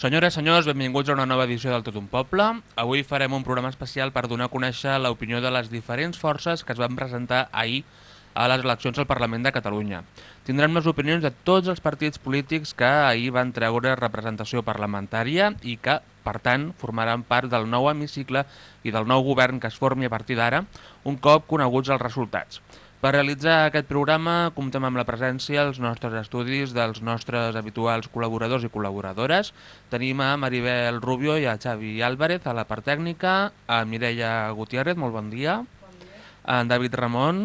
Senyores, senyors, benvinguts a una nova edició del Tot un Poble. Avui farem un programa especial per donar a conèixer l'opinió de les diferents forces que es van presentar ahir a les eleccions al Parlament de Catalunya. Tindrem les opinions de tots els partits polítics que ahir van treure representació parlamentària i que, per tant, formaran part del nou hemicicle i del nou govern que es formi a partir d'ara, un cop coneguts els resultats. Per realitzar aquest programa comptem amb la presència als nostres estudis dels nostres habituals col·laboradors i col·laboradores. Tenim a Maribel Rubio i a Xavi Álvarez a la part tècnica, a Mireia Gutiérrez, molt bon dia, Bon dia. a en David Ramon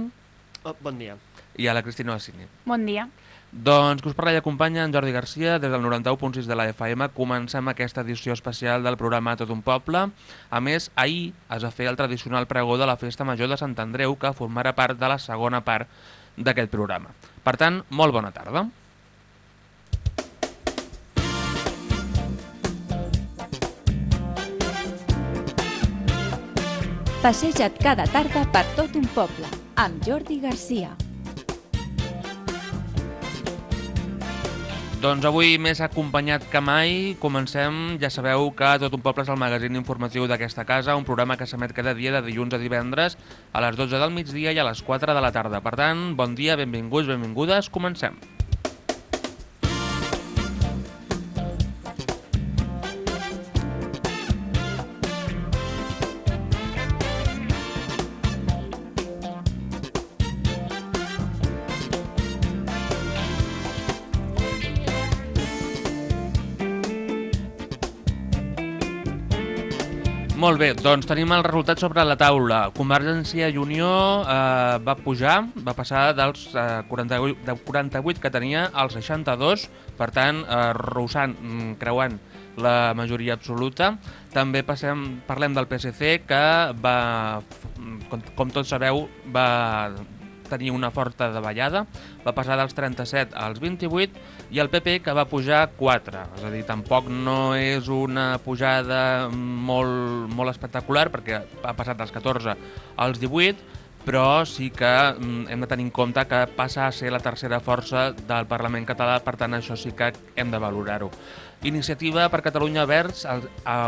Oh, bon dia. i a la Cristina Ossini. Bon dia. Doncs que us parla i acompanya en Jordi Garcia des del 91.6 de la FM. Comencem aquesta edició especial del programa Tot un Poble. A més, ahir es va fer el tradicional pregó de la Festa Major de Sant Andreu, que formarà part de la segona part d'aquest programa. Per tant, molt bona tarda. Passeja't cada tarda per tot un poble, amb Jordi Garcia. Doncs avui més acompanyat que mai, comencem, ja sabeu que Tot un poble és el magazín informatiu d'aquesta casa, un programa que s'emet cada dia de dilluns a divendres a les 12 del migdia i a les 4 de la tarda. Per tant, bon dia, benvinguts, benvingudes, comencem. Molt bé, doncs tenim el resultat sobre la taula. Convergència i Unió eh, va pujar, va passar dels eh, 48, de 48 que tenia als 62, per tant, eh, rossant, mm, creuant la majoria absoluta. També passem, parlem del PSC, que va, com, com tots sabeu, va tenir una forta davallada, va passar dels 37 als 28 i el PP que va pujar 4, és a dir, tampoc no és una pujada molt, molt espectacular perquè ha passat dels 14 als 18, però sí que mm, hem de tenir en compte que passa a ser la tercera força del Parlament català, per tant això sí que hem de valorar-ho. Iniciativa per Catalunya Verds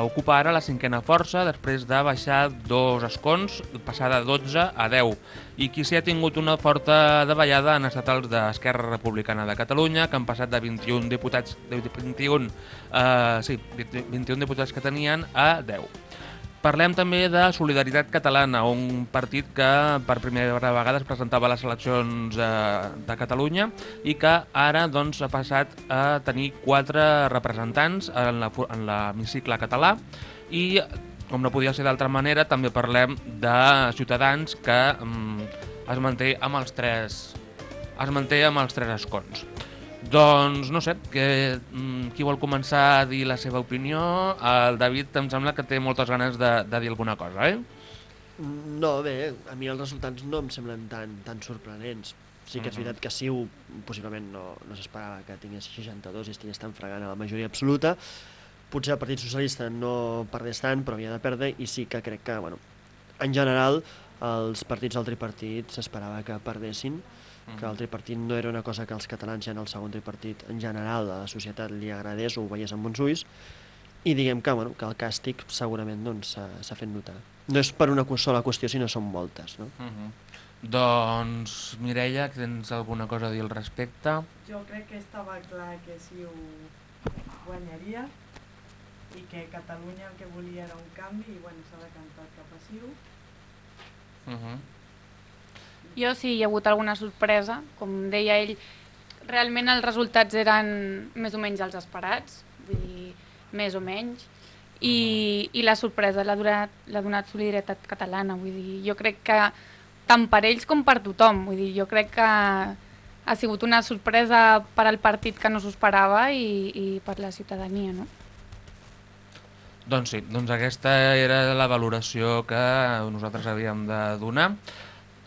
ocupa ara la cinquena força després de baixar dos escons, passar de 12 a 10. I qui s'hi ha tingut una forta davallada han estat els d'Esquerra Republicana de Catalunya, que han passat de 21 diputats, de 21, eh, sí, 21 diputats que tenien a 10. Parlem també de Solidaritat Catalana, un partit que per primera vegada es presentava a les eleccions eh, de Catalunya i que ara doncs, ha passat a tenir quatre representants en l'hemicicle català i, com no podia ser d'altra manera, també parlem de Ciutadans que mm, es manté amb els tres es manté amb els tres escons. Doncs no sé, que, mm, qui vol començar a dir la seva opinió? El David em sembla que té moltes ganes de, de dir alguna cosa, eh? No, bé, a mi els resultats no em semblen tan, tan sorprenents. Sí que és Mhm. veritat que Siu possiblement no, no s'esperava que tingués 62 i estigués tan fregant a la majoria absoluta. Potser el Partit Socialista no perdés tant, però havia de perdre, i sí que crec que, bueno, en general, els partits del tripartit s'esperava que perdessin, que el tripartit no era una cosa que els catalans ja en el segon tripartit en general a la societat li agradés o ho veiés amb bons ulls i diguem que, bueno, que el càstig segurament doncs, s'ha doncs, fet notar. No és per una sola qüestió, sinó són moltes. No? Uh -huh. Doncs, Mireia, tens alguna cosa a dir al respecte? Jo crec que estava clar que si ho guanyaria i que Catalunya el que volia era un canvi i bueno, s'ha decantat cap a Siu. Uh -huh. Jo sí, hi ha hagut alguna sorpresa. Com deia ell, realment els resultats eren més o menys els esperats, vull dir, més o menys, i, i la sorpresa l'ha donat, donat Solidaritat Catalana. Vull dir, jo crec que tant per ells com per tothom. Vull dir, jo crec que ha sigut una sorpresa per al partit que no s'ho esperava i, i per la ciutadania, no? Doncs sí, doncs aquesta era la valoració que nosaltres havíem de donar.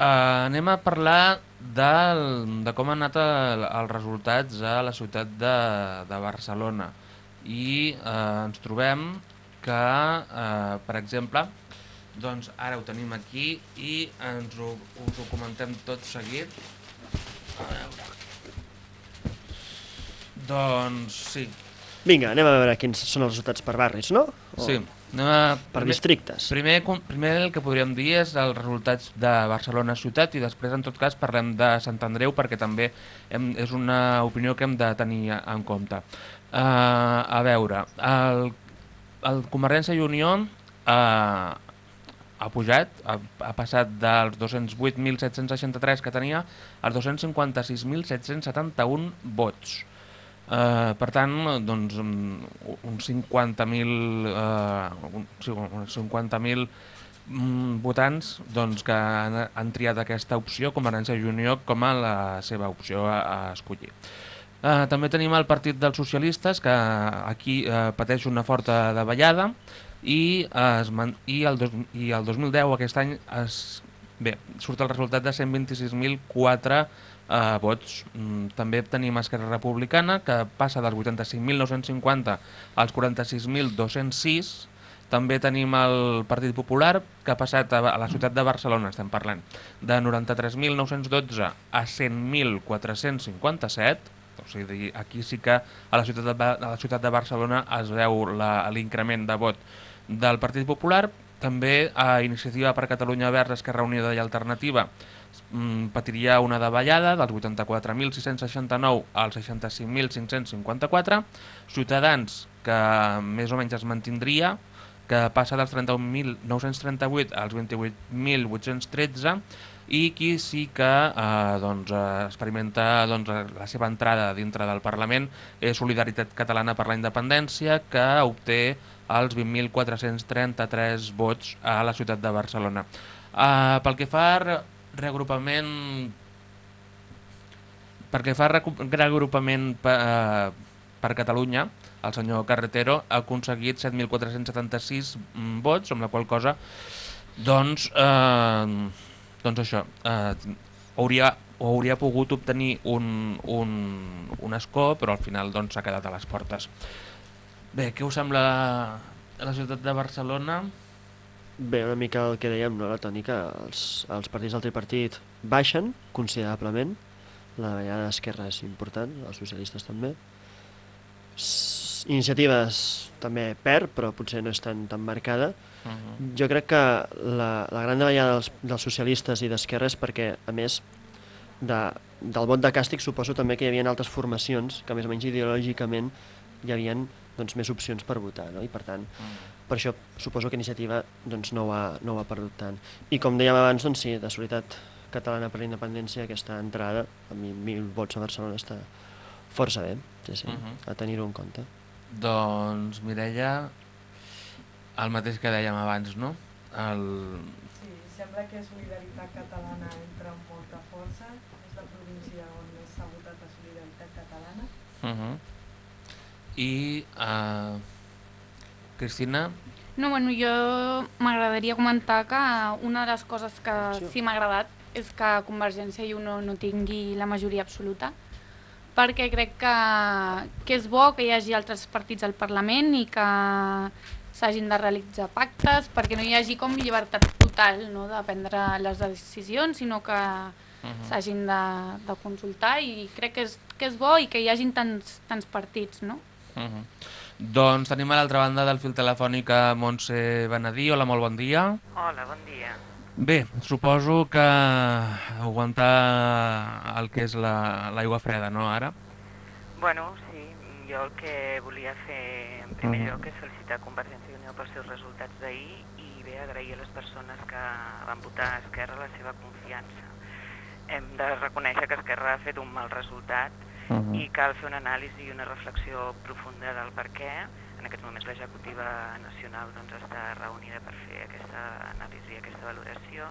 Uh, anem a parlar del, de com han anat el, els resultats a la ciutat de, de Barcelona. I uh, ens trobem que, uh, per exemple, doncs ara ho tenim aquí i ens ho, us ho comentem tot seguit. A veure. Doncs sí, Vinga, anem a veure quins són els resultats per barris, no? O Sí. Anem a... Per primer- districtes. Primer, primer el que podríem dir és els resultats de Barcelona ciutat i després en tot cas parlem de Sant Andreu perquè també hem, és una opinió que hem de tenir en compte. Uh, a veure, el, el Convergència i Unió uh, ha pujat, ha, ha passat dels 208.763 que tenia als 256.771 vots. Uh, per tant, doncs, un- uns 50.000 uh, un, sí, uns 50.000 mm, votants doncs, que han, han triat aquesta opció, Convergència i Unió, com a la seva opció a, a escollir. Uh, també tenim el Partit dels Socialistes, que aquí uh, pateix una forta davallada, i, uh, es man i, el dos i el 2010, aquest any, es, bé, surt el resultat de 126.004 uh, vots. Mm, també tenim Esquerra Republicana, que passa dels 85.950 als 46.206, també tenim el Partit Popular, que ha passat a, la ciutat de Barcelona, estem parlant, de 93.912 a 100.457, o sigui, aquí sí que a la ciutat de, a la ciutat de Barcelona es veu l'increment de vot del Partit Popular, també a Iniciativa per Catalunya Verds, Esquerra Unida i Alternativa patiria una davallada dels 84.669 als 65.554, Ciutadans, que més o menys es mantindria, que passa dels 31.938 als 28.813, i qui sí que eh, doncs, eh, experimenta doncs, eh, la seva entrada dintre del Parlament és Solidaritat Catalana per la Independència, que obté els 20.433 vots a la ciutat de Barcelona. Uh, pel que fa reagrupament pel que fa reagrupament per, uh, per Catalunya, el senyor Carretero ha aconseguit 7.476 mm, vots, amb la qual cosa doncs, eh, doncs això, eh, hauria, hauria pogut obtenir un, un, un escó, però al final doncs, s'ha quedat a les portes. Bé, què us sembla la ciutat de Barcelona? Bé, una mica el que dèiem, no, la tònica, els, els partits del tripartit baixen considerablement, la davallada d'esquerra és important, els socialistes també. S iniciatives també perd, però potser no és tan, tan marcada. Uh -huh. Jo crec que la, la gran davallada dels, dels socialistes i d'esquerra és perquè, a més, de, del vot de càstig suposo també que hi havia altres formacions que més o menys ideològicament hi havia doncs, més opcions per votar, no? i per tant, per això suposo que iniciativa doncs, no, ho ha, no ho ha perdut tant. I com dèiem abans, doncs sí, de Solidaritat Catalana per la Independència, aquesta entrada, amb mil, mil vots a Barcelona, està força bé, sí, sí, uh Mhm. -huh. a tenir-ho en compte. Doncs, Mireia, el mateix que dèiem abans, no? El... Sí, sembla que Solidaritat Catalana entra amb molta força. És la província on més s'ha votat a Solidaritat Catalana. Uh -huh. I, uh, Cristina, No, bueno, jo m'agradaria comentar que una de les coses que Sí. sí m'ha agradat és que Convergència i Unió no tingui la majoria absoluta, perquè crec que, que és bo que hi hagi altres partits al Parlament i que s'hagin de realitzar pactes, perquè no hi hagi com llibertat total no, de prendre les decisions, sinó que Mhm. s'hagin de, de consultar i crec que és, que és bo i que hi hagin tants, tants partits, no? Uh -huh. doncs tenim a l'altra banda del fil telefònic a Montse Benedí. Hola, molt bon dia. Hola, bon dia. Bé, suposo que aguantar el que és la- l'aigua freda, no, ara? Bueno, sí, jo el que volia fer en primer Mhm. lloc és felicitar Convergència i Unió pels seus resultats d'ahir i bé agrair a les persones que van votar a Esquerra la seva confiança. Hem de reconèixer que Esquerra ha fet un mal resultat Uh -huh. i cal fer una anàlisi i una reflexió profunda del per què. En aquests moments l'executiva nacional doncs, està reunida per fer aquesta anàlisi i aquesta valoració,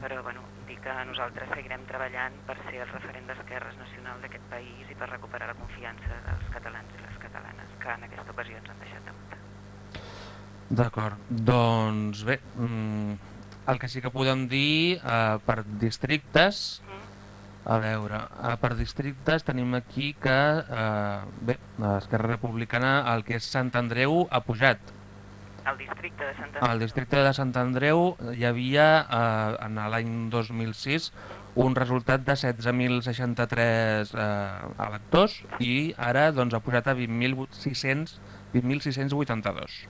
però bueno, dir que nosaltres seguirem treballant per ser el referent d'esquerres nacional d'aquest país i per recuperar la confiança dels catalans i les catalanes que en aquesta ocasió ens han deixat de votar. D'acord, doncs bé, mm, el que sí que podem dir eh, per districtes, a veure, eh, per districtes tenim aquí que, eh, bé, Esquerra Republicana, el que és Sant Andreu, ha pujat. El districte de Sant Al districte de Sant Andreu hi havia, eh, en l'any 2006, un resultat de 16.063 eh, electors i ara doncs, ha pujat a 20.600 20.682.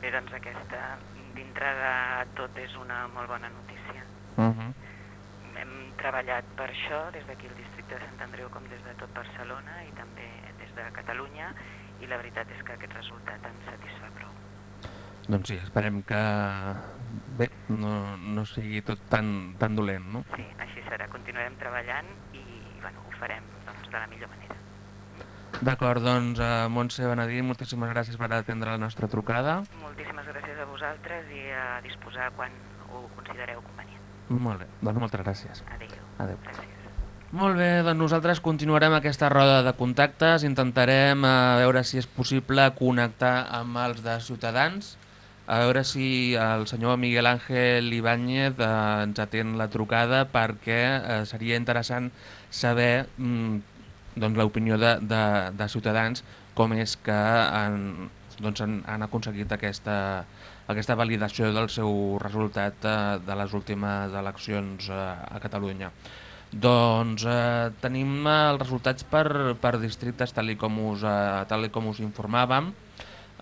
Bé, doncs aquesta, dintre de tot, és una molt bona notícia. Uh -huh. Treballat per això des d'aquí al districte de Sant Andreu com des de tot Barcelona i també des de Catalunya i la veritat és que aquest resultat ens satisfà prou. Doncs sí, esperem que bé, no, no sigui tot tan, tan dolent, no? Sí, així serà. Continuarem treballant i bueno, ho farem doncs, de la millor manera. D'acord, doncs, uh, Montse Benedí, moltíssimes gràcies per atendre la nostra trucada. Moltíssimes gràcies a vosaltres i a disposar quan ho considereu convenient. Molt bé, doncs moltes gràcies. Adéu. Adéu. Gràcies. Molt bé, doncs nosaltres continuarem aquesta roda de contactes, intentarem a veure si és possible connectar amb els de Ciutadans, a veure si el senyor Miguel Ángel Ibáñez eh, ens atén la trucada perquè eh, seria interessant saber mm, doncs, l'opinió de, de, de Ciutadans com és que han, doncs, han, han aconseguit aquesta, aquesta validació del seu resultat eh, de les últimes eleccions eh, a Catalunya. Doncs eh, tenim eh, els resultats per, per districtes tal i com us, eh, tal i com us informàvem.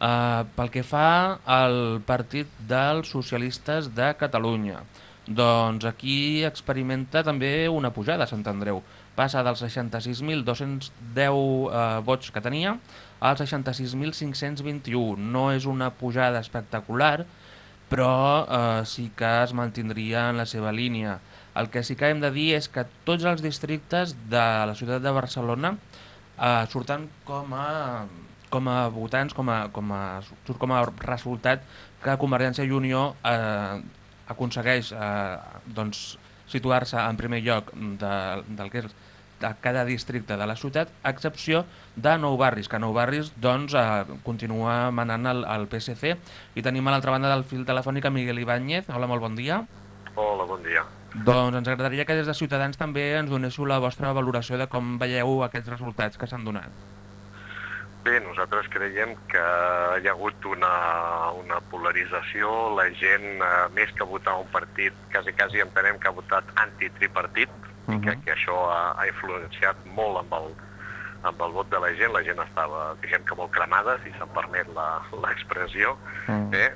Uh, pel que fa al Partit dels Socialistes de Catalunya, doncs aquí experimenta també una pujada Sant Andreu. Passa dels 66.210 uh, vots que tenia als 66.521. No és una pujada espectacular, però uh, sí que es mantindria en la seva línia. El que sí que hem de dir és que tots els districtes de la ciutat de Barcelona uh, surten com a com a votants, com a, com a, surt com a resultat que Convergència i Unió eh, aconsegueix eh, doncs, situar-se en primer lloc de, del que és de cada districte de la ciutat, a excepció de Nou Barris, que Nou Barris doncs, eh, continua manant el, el PSC. I tenim a l'altra banda del fil telefònic a Miguel Ibáñez. Hola, molt bon dia. Hola, bon dia. Doncs ens agradaria que des de Ciutadans també ens donéssiu la vostra valoració de com veieu aquests resultats que s'han donat. Bé, nosaltres creiem que hi ha hagut una, una polarització, la gent, eh, més que votar un partit, quasi, quasi entenem que ha votat antitripartit, -huh. i que, que això ha, ha influenciat molt amb el, amb el vot de la gent, la gent estava, diguem que molt cremada, si se'm permet l'expressió, uh -huh. eh?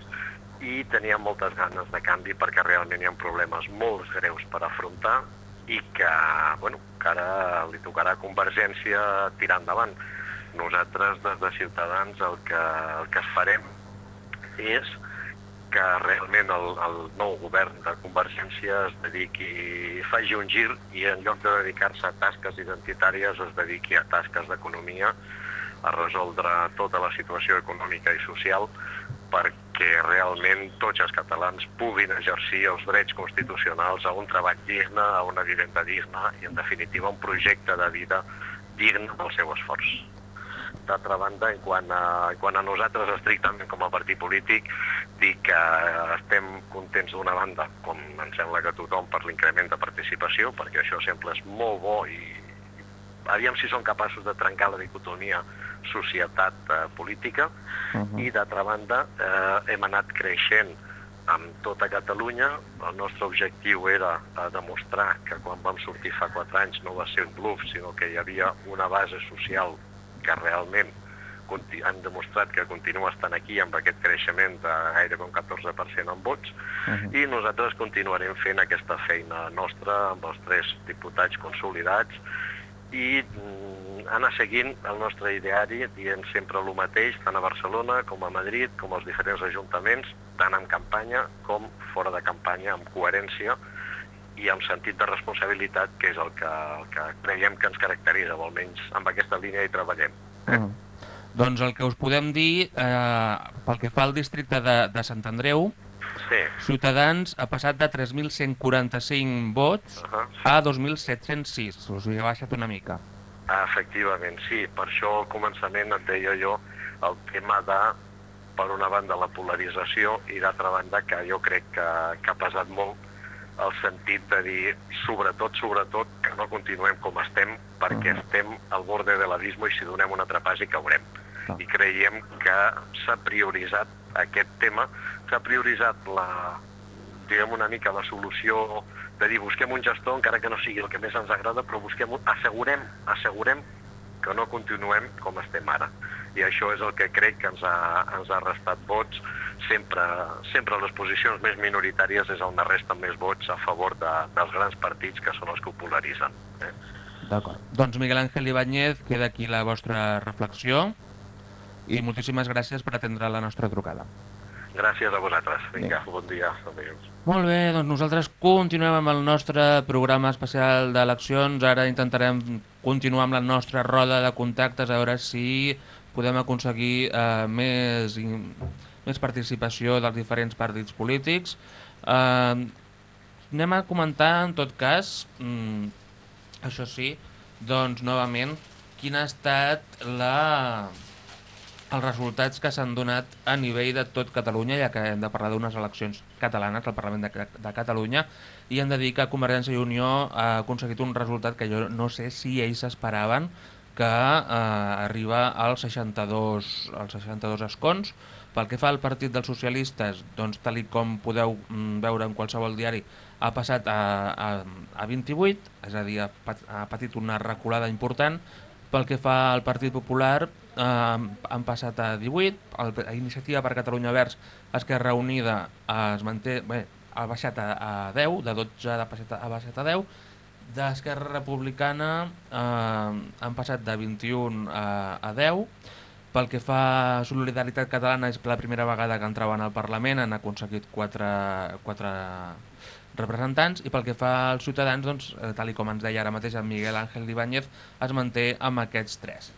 i tenia moltes ganes de canvi perquè realment hi ha problemes molt greus per afrontar i que, bueno, que ara li tocarà a Convergència tirar endavant nosaltres des de Ciutadans el que, el que farem és que realment el, el nou govern de Convergència es dediqui, faci un gir i en lloc de dedicar-se a tasques identitàries es dediqui a tasques d'economia, a resoldre tota la situació econòmica i social perquè realment tots els catalans puguin exercir els drets constitucionals a un treball digne, a una vivenda digna i, en definitiva, un projecte de vida digne del seu esforç. D'altra banda, en quant, a, en quant a nosaltres estrictament com a partit polític, dic que estem contents d'una banda, com em sembla que tothom, per l'increment de participació, perquè això sempre és molt bo i aviam si són capaços de trencar la dicotomia societat-política, uh -huh. i d'altra banda eh, hem anat creixent amb tota Catalunya. El nostre objectiu era eh, demostrar que quan vam sortir fa quatre anys no va ser un bluff, sinó que hi havia una base social que realment han demostrat que continua estant aquí amb aquest creixement de gairebé un 14% en vots uh -huh. i nosaltres continuarem fent aquesta feina nostra amb els tres diputats consolidats i mm, anar seguint el nostre ideari dient sempre el mateix, tant a Barcelona com a Madrid, com als diferents ajuntaments, tant en campanya com fora de campanya, amb coherència i amb sentit de responsabilitat, que és el que, el que creiem que ens caracteritza, o almenys amb aquesta línia hi treballem. Eh? -huh. Doncs el que us podem dir, eh, pel que fa al districte de, de Sant Andreu, Sí. Ciutadans ha passat de 3.145 vots Uh -huh. a 2.706, us ha baixat una mica. Efectivament, sí. Per això al començament et deia jo el tema de, per una banda, la polarització i d'altra banda que jo crec que, que ha pesat molt el sentit de dir, sobretot, sobretot, que no continuem com estem perquè Mhm. estem al borde de l'abisme i si donem un altre pas hi caurem. Clar. I creiem que s'ha prioritzat aquest tema, s'ha prioritzat la, diguem una mica la solució de dir busquem un gestor, encara que no sigui el que més ens agrada, però busquem, un- assegurem, assegurem que no continuem com estem ara. I això és el que crec que ens ha, ens ha restat vots. Sempre, sempre les posicions més minoritàries és on resten més vots a favor de, dels grans partits que són els que ho polaritzen. Eh? D'acord. Doncs Miguel Ángel Ibáñez, queda aquí la vostra reflexió i moltíssimes gràcies per atendre la nostra trucada. Gràcies a vosaltres. Vinga, bon dia. Adéu. Molt bé, doncs nosaltres continuem amb el nostre programa especial d'eleccions. Ara intentarem continuar amb la nostra roda de contactes, a veure si podem aconseguir eh, més, més participació dels diferents partits polítics. Eh, anem a comentar, en tot cas, mm, això sí, doncs novament, quina ha estat la, els resultats que s'han donat a nivell de tot Catalunya, ja que hem de parlar d'unes eleccions catalanes al Parlament de, de Catalunya, i hem de dir que Convergència i Unió ha aconseguit un resultat que jo no sé si ells esperaven, que eh, arriba als 62, als 62 escons. Pel que fa al Partit dels Socialistes, doncs, tal com podeu mm, veure en qualsevol diari, ha passat a, a, a 28, és a dir, ha patit una reculada important. Pel que fa al Partit Popular, eh, han passat a 18, el, a Iniciativa per Catalunya Verds, Esquerra Unida, eh, es manté, bé, ha baixat a, a 10, de 12 ha baixat a, ha baixat a 10, d'Esquerra Republicana eh, han passat de 21 a, a 10, pel que fa a Solidaritat Catalana és la primera vegada que entraven al Parlament, han aconseguit 4, 4 representants i pel que fa als ciutadans, doncs, eh, tal i com ens deia ara mateix en Miguel Ángel Ibáñez, es manté amb aquests tres.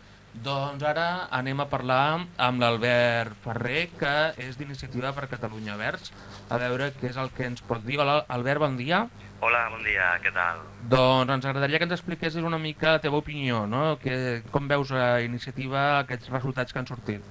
Doncs ara anem a parlar amb l'Albert Ferrer, que és d'Iniciativa per Catalunya Verds, a veure què és el que ens pot dir. Hola, Albert, bon dia. Hola, bon dia, què tal? Doncs ens agradaria que ens expliquessis una mica la teva opinió, no? Que, com veus a Iniciativa aquests resultats que han sortit?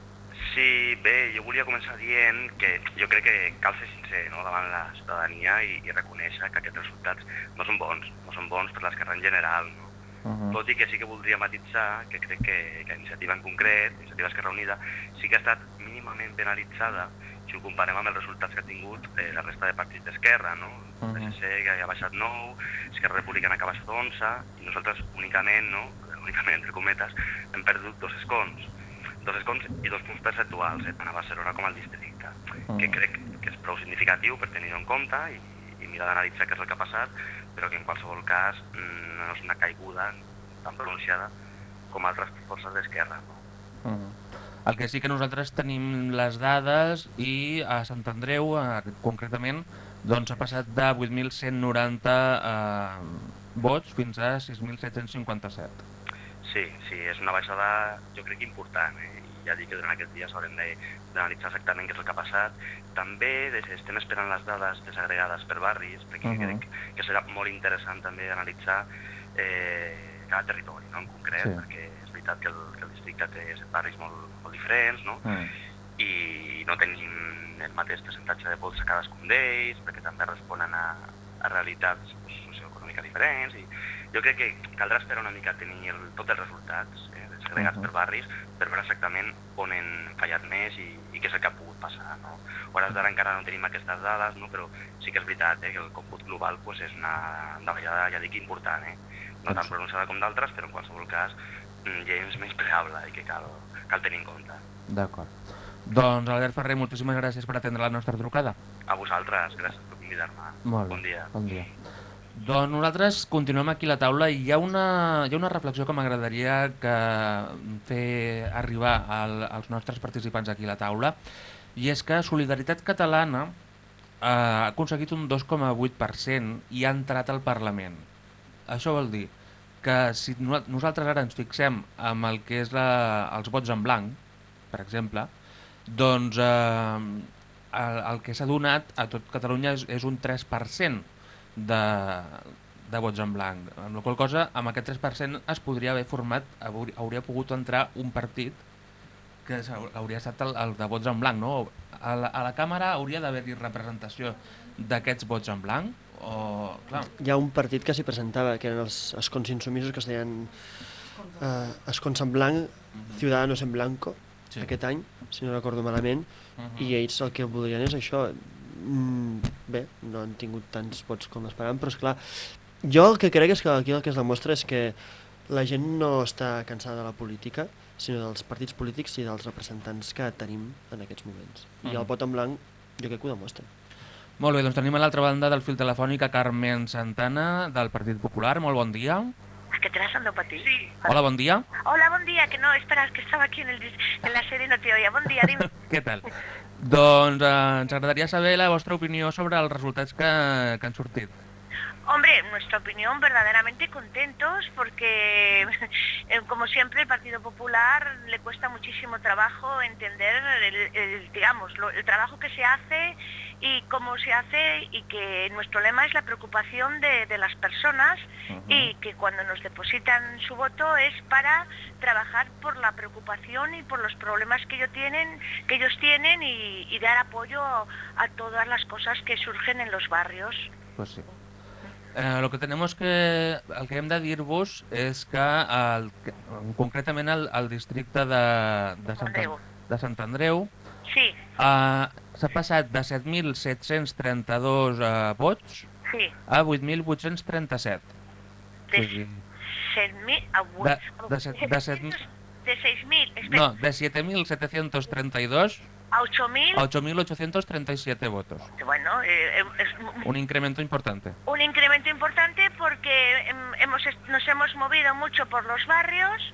Sí, bé, jo volia començar dient que jo crec que cal ser sincer no, davant la ciutadania i, i reconèixer que aquests resultats no són bons, no són bons per l'esquerra en general. No? Uh -huh. Tot i que sí que voldria matitzar que crec que, que Iniciativa en concret, Iniciativa Esquerra Unida, sí que ha estat mínimament penalitzada si ho comparem amb els resultats que ha tingut eh, la resta de partits d'esquerra, no? Uh -huh. PSC que ha baixat 9, Esquerra Republicana que ha baixat 11, i nosaltres únicament, no? únicament entre cometes, hem perdut dos escons. Dos escons i dos punts percentuals, eh, tant a Barcelona com al districte, que crec que és prou significatiu per tenir-ho en compte i, i mirar d'analitzar què és el que ha passat, però que en qualsevol cas mm, no és una caiguda tan pronunciada com altres forces d'esquerra. No? Uh -huh. El que sí que nosaltres tenim les dades i a Sant Andreu, eh, concretament, doncs ha passat de 8.190 eh, vots fins a 6.757. Sí, sí, és una baixada jo crec important, eh? Ja dic que durant aquests dies haurem d'analitzar exactament què és el que ha passat. També estem esperant les dades desagregades per barris, perquè uh Mhm. -huh. crec que serà molt interessant també analitzar eh, cada territori no? en concret, Sí. perquè és veritat que el, que el districte té barris molt, molt diferents, no? Mm. i no tenim el mateix percentatge de vots a cadascun d'ells, perquè també responen a, a realitats socioeconòmiques diferents, i jo crec que caldrà esperar una mica a tenir el, tots els resultats eh, desagregats Mhm. per barris per veure exactament on han fallat més i, i què és el que ha pogut passar. No? Hores d'ara encara no tenim aquestes dades, no? però sí que és veritat eh, que el còmput global pues, és una davallada, ja dic, important. Eh? No tan pronunciada com d'altres, però en qualsevol cas mm, gens menyspreable i que cal, cal tenir en compte. D'acord. Doncs Albert Ferrer, moltíssimes gràcies per atendre la nostra trucada. A vosaltres, gràcies per convidar-me. Bon dia. Bon dia. Doncs nosaltres continuem aquí a la taula i hi ha una, hi ha una reflexió que m'agradaria que fer arribar al, als nostres participants aquí a la taula i és que Solidaritat Catalana eh, ha aconseguit un 2,8% i ha entrat al Parlament. Això vol dir que si no- nosaltres ara ens fixem amb el que és la, els vots en blanc, per exemple, doncs eh, el, el que s'ha donat a tot Catalunya és, és un 3% de, de vots en blanc. Amb la qual cosa, amb aquest 3% es podria haver format, hauria, pogut entrar un partit que hauria estat el, el de vots en blanc, no? A la, a la Càmera hauria d'haver-hi representació d'aquests vots en blanc, o... Clar, Hi ha un partit que s'hi presentava, que eren els escons insumisos, que es deien eh, escons en blanc, Ciudadanos en blanco, Sí. aquest any, si no recordo malament, Mhm. i ells el que voldrien és això, mm, bé, no han tingut tants vots com esperàvem, però és clar, jo el que crec és que aquí el que es demostra és que la gent no està cansada de la política, sinó dels partits polítics i dels representants que tenim en aquests moments. I el Mhm. vot en blanc jo crec que ho demostra. Molt bé, doncs tenim a l'altra banda del fil telefònic a Carmen Santana, del Partit Popular. Molt bon dia. Es que te las ando para ti. Sí. Hola, bon dia. Hola, buen día. Que no, espera, que estaba aquí en, el, en la serie y no te oía. Buen día, dime. Què tal? Doncs eh, ens agradaria saber la vostra opinió sobre els resultats que, que han sortit. Hombre, en nuestra opinión, verdaderamente contentos porque, eh, como siempre, el Partido Popular le cuesta muchísimo trabajo entender, el, el, digamos, lo- el trabajo que se hace y cómo se hace y que nuestro lema es la preocupación de, de las personas y que cuando nos depositan su voto es para trabajar por la preocupación y por los problemas que ellos tienen, que ellos tienen y, y dar apoyo a todas las cosas que surgen en los barrios. Pues sí. Eh, lo que tenemos que... El que hem de dir-vos és que, el, concretament el, el districte de, de, Sant, Andreu. de Sant Andreu Sí, eh, s'ha passat de 7.732 eh, vots sí. a 8.837. De sigui, 6.000 a De- de set- de set- de 6.000, espera, no, de 7.732 a 8.000, a 8.837 votos. bueno, eh, es Un incremento importante. un incremento importante porque em, hemos, nos hemos movido mucho por los barrios,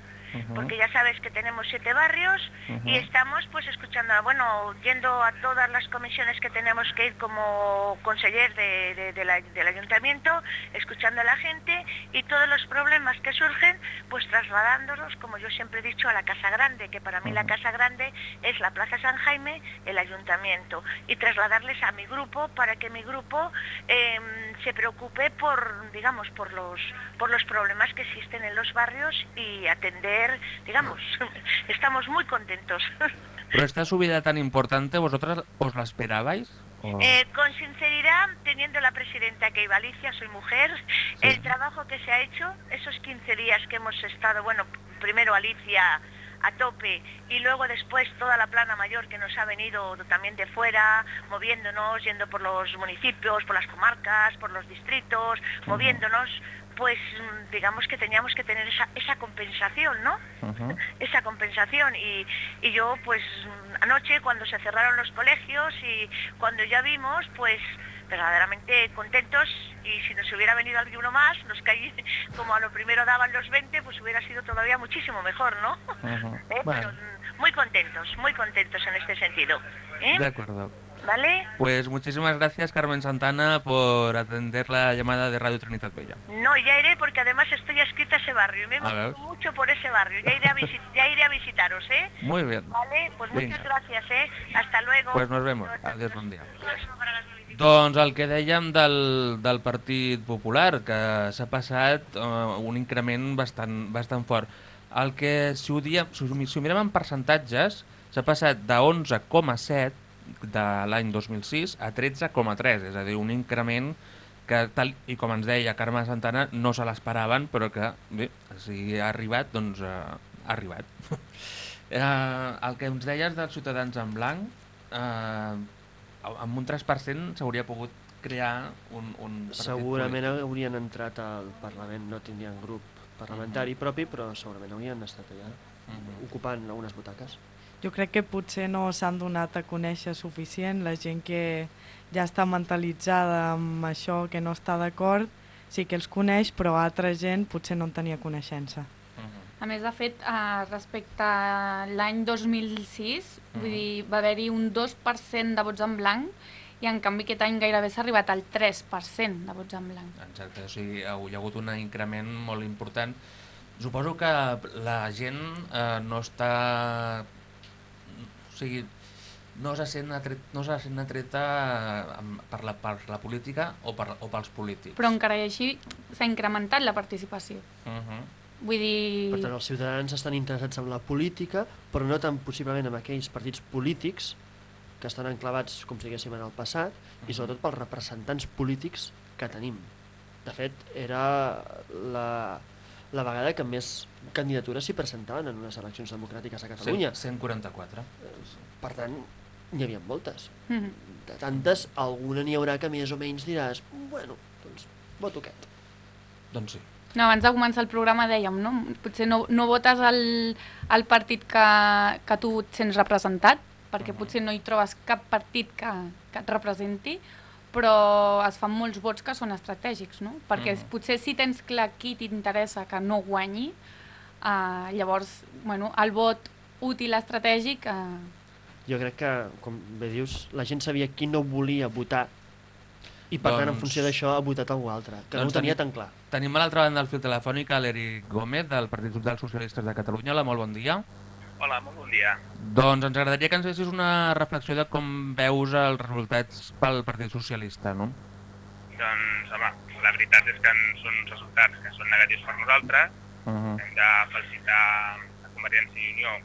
Porque ya sabes que tenemos siete barrios y estamos pues escuchando, bueno, yendo a todas las comisiones que tenemos que ir como conseller de- de- de la- del ayuntamiento, escuchando a la gente y todos los problemas que surgen, pues trasladándolos, como yo siempre he dicho, a la Casa Grande, que para mí la Casa Grande es la Plaza San Jaime, el ayuntamiento, y trasladarles a mi grupo para que mi grupo em, se preocupe por, digamos, por los, por los problemas que existen en los barrios y atender, digamos, estamos muy contentos. Pero esta subida tan importante, ¿vosotras os la esperabais? Eh, con sinceridad, teniendo la presidenta que iba Alicia, soy mujer, el trabajo que se ha hecho, esos 15 días que hemos estado, bueno, primero Alicia a tope. Y luego después toda la plana mayor que nos ha venido también de fuera, moviéndonos, yendo por los municipios, por las comarcas, por los distritos, moviéndonos, pues digamos que teníamos que tener esa, esa compensación, ¿no? Esa compensación. Y, y yo pues anoche cuando se cerraron los colegios y cuando ya vimos pues verdaderamente contentos y si nos hubiera venido alguno más, que allí como a lo primero daban los 20 pues hubiera sido todavía muchísimo mejor, ¿no? ¿Eh? Bueno. Pero, muy contentos, muy contentos en este sentido. ¿eh? De acuerdo. ¿Vale? Pues muchísimas gracias Carmen Santana por atender la llamada de Radio Trinidad Bella. No, ya iré porque además estoy adscrita a ese barrio me he mucho por ese barrio. Ya iré a, ya iré a visitaros, ¿eh? Muy bien. Vale, pues muchas Venga. gracias, ¿eh? Hasta luego. Pues nos vemos. Adiós, bon dia. Doncs el que dèiem del, del Partit Popular, que s'ha passat uh, un increment bastant, bastant fort. El que, si ho, diem, si, ho- si ho mirem en percentatges, s'ha passat de 11,7 de l'any 2006 a 13,3, és a dir, un increment que, tal i com ens deia Carme Santana, no se l'esperaven, però que, bé, si ha arribat, doncs uh, ha arribat. eh, el que ens deies dels ciutadans en blanc, eh, amb un 3% s'hauria pogut crear un, un partit Segurament polític. haurien entrat al Parlament, no tindrien grup parlamentari propi, però segurament haurien estat allà, Mhm. ocupant algunes butaques. Jo crec que potser no s'han donat a conèixer suficient la gent que ja està mentalitzada amb això, que no està d'acord, sí que els coneix, però altra gent potser no en tenia coneixença. A més, de fet, eh, respecte a l'any 2006, vull dir, va haver-hi un 2% de vots en blanc i en canvi aquest any gairebé s'ha arribat al 3% de vots en blanc. Exacte, o sigui, hi ha hagut un increment molt important. Suposo que la gent eh, no està... O sigui, no se sent, atret, no se sent atreta per, la, per la política o, per, o pels polítics. Però encara i així s'ha incrementat la participació. Uh -huh. Vull dir... Per tant, els ciutadans estan interessats en la política, però no tan possiblement en aquells partits polítics que estan enclavats, com si diguéssim, en el passat, i sobretot pels representants polítics que tenim. De fet, era la, la vegada que més candidatures s'hi presentaven en unes eleccions democràtiques a Catalunya. Sí, 144. Per tant, n'hi havia moltes. Mhm. De tantes, alguna n'hi haurà que més o menys diràs, bueno, doncs voto aquest. Doncs sí. No, abans de començar el programa dèiem, no? Potser no, no votes el, el partit que, que tu et sents representat, perquè potser no hi trobes cap partit que, que et representi, però es fan molts vots que són estratègics, no? Perquè Mhm. potser si tens clar qui t'interessa que no guanyi, eh, llavors, bueno, el vot útil estratègic... Eh, Jo crec que, com bé dius, la gent sabia qui no volia votar i per tant, en Doncs- funció d'això, ha votat algú altre, que no Doncs ho tenia tenim- tan clar. Tenim a l'altra banda del fil telefònic l'Eric Gómez, del Partit dels Socialistes de Catalunya. Hola, molt bon dia. Hola, molt bon dia. Doncs ens agradaria que ens fessis una reflexió de com veus els resultats pel Partit Socialista, no? Doncs, home, la veritat és que són uns resultats que són negatius per nosaltres. Uh -huh. Hem de felicitar a Convergència i Unió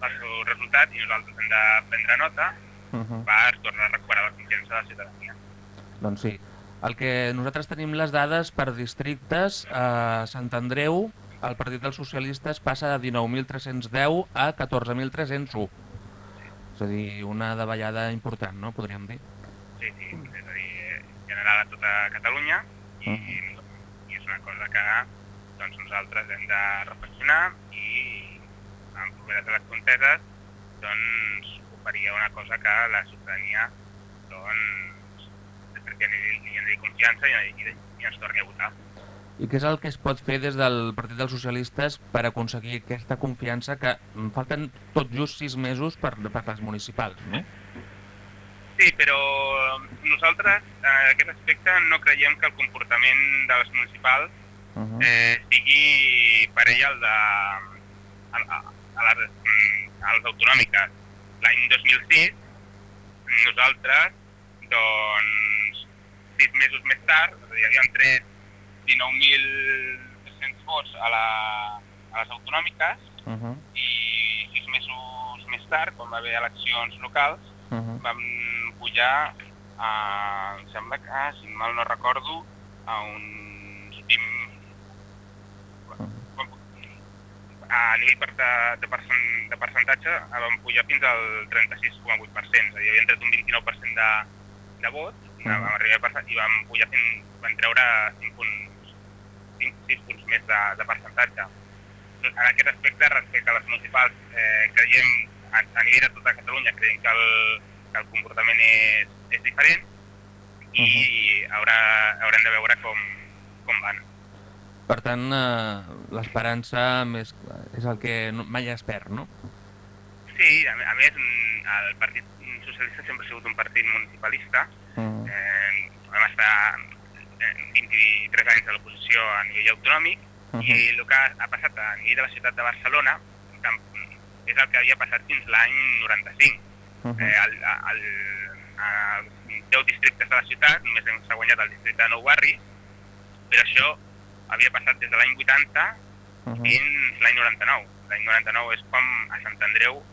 pel seu resultat i nosaltres hem de prendre nota Uh -huh. per tornar a recuperar la confiança de la ciutadania. Doncs sí. El que nosaltres tenim les dades per districtes, a Sant Andreu, el Partit dels Socialistes passa de 19.310 a 14.301. És a dir, una davallada important, no? Podríem dir. Sí, sí, és a dir, general a tota Catalunya i, i és una cosa que doncs, nosaltres hem de reflexionar i en properes eleccions doncs, oferia una cosa que la ciutadania doncs, perquè li, li ens digui confiança i, i, i ens torni a votar. I què és el que es pot fer des del Partit dels Socialistes per aconseguir aquesta confiança que em falten tot just sis mesos per, per les municipals, no? Sí, però nosaltres en aquest aspecte no creiem que el comportament de les municipals Uh -huh. eh, sigui parell al de a, a, a, les, mm, a les autonòmiques. L'any 2006 nosaltres, doncs, sis mesos més tard, és a dir, havíem tret 19.300 vots a, la, a les autonòmiques Uh -huh. i sis mesos més tard, quan va haver eleccions locals, Uh -huh. vam pujar a, em sembla que, si mal no recordo, a uns 20... A nivell de, de, percent, de percentatge eh, vam pujar fins al 36,8%, és a dir, havíem tret un 29% de, de vot, uh -huh. vam arribar a passar, i vam pujar fins, vam treure 5 punts, 5, 6 punts més de, de percentatge. En aquest aspecte, respecte a les municipals, eh, creiem, a, a nivell de tota Catalunya, creiem que el, que el comportament és, és diferent i haurà, haurem de veure com, com van. Per tant, eh, l'esperança més és el que no, mai es perd, no? Sí, a, a més, mm, el Partit Socialista sempre ha sigut un partit municipalista. Uh Eh, vam estar 23 anys a l'oposició a nivell autonòmic Uh i el que ha passat a nivell de la ciutat de Barcelona és el que havia passat fins l'any 95. -huh. Eh, el, el, els 10 districtes de la ciutat només hem- s'ha guanyat el districte de Nou Barri, però això havia passat des de l'any 80 Uh -huh. fins l'any 99. L'any 99 és quan a Sant Andreu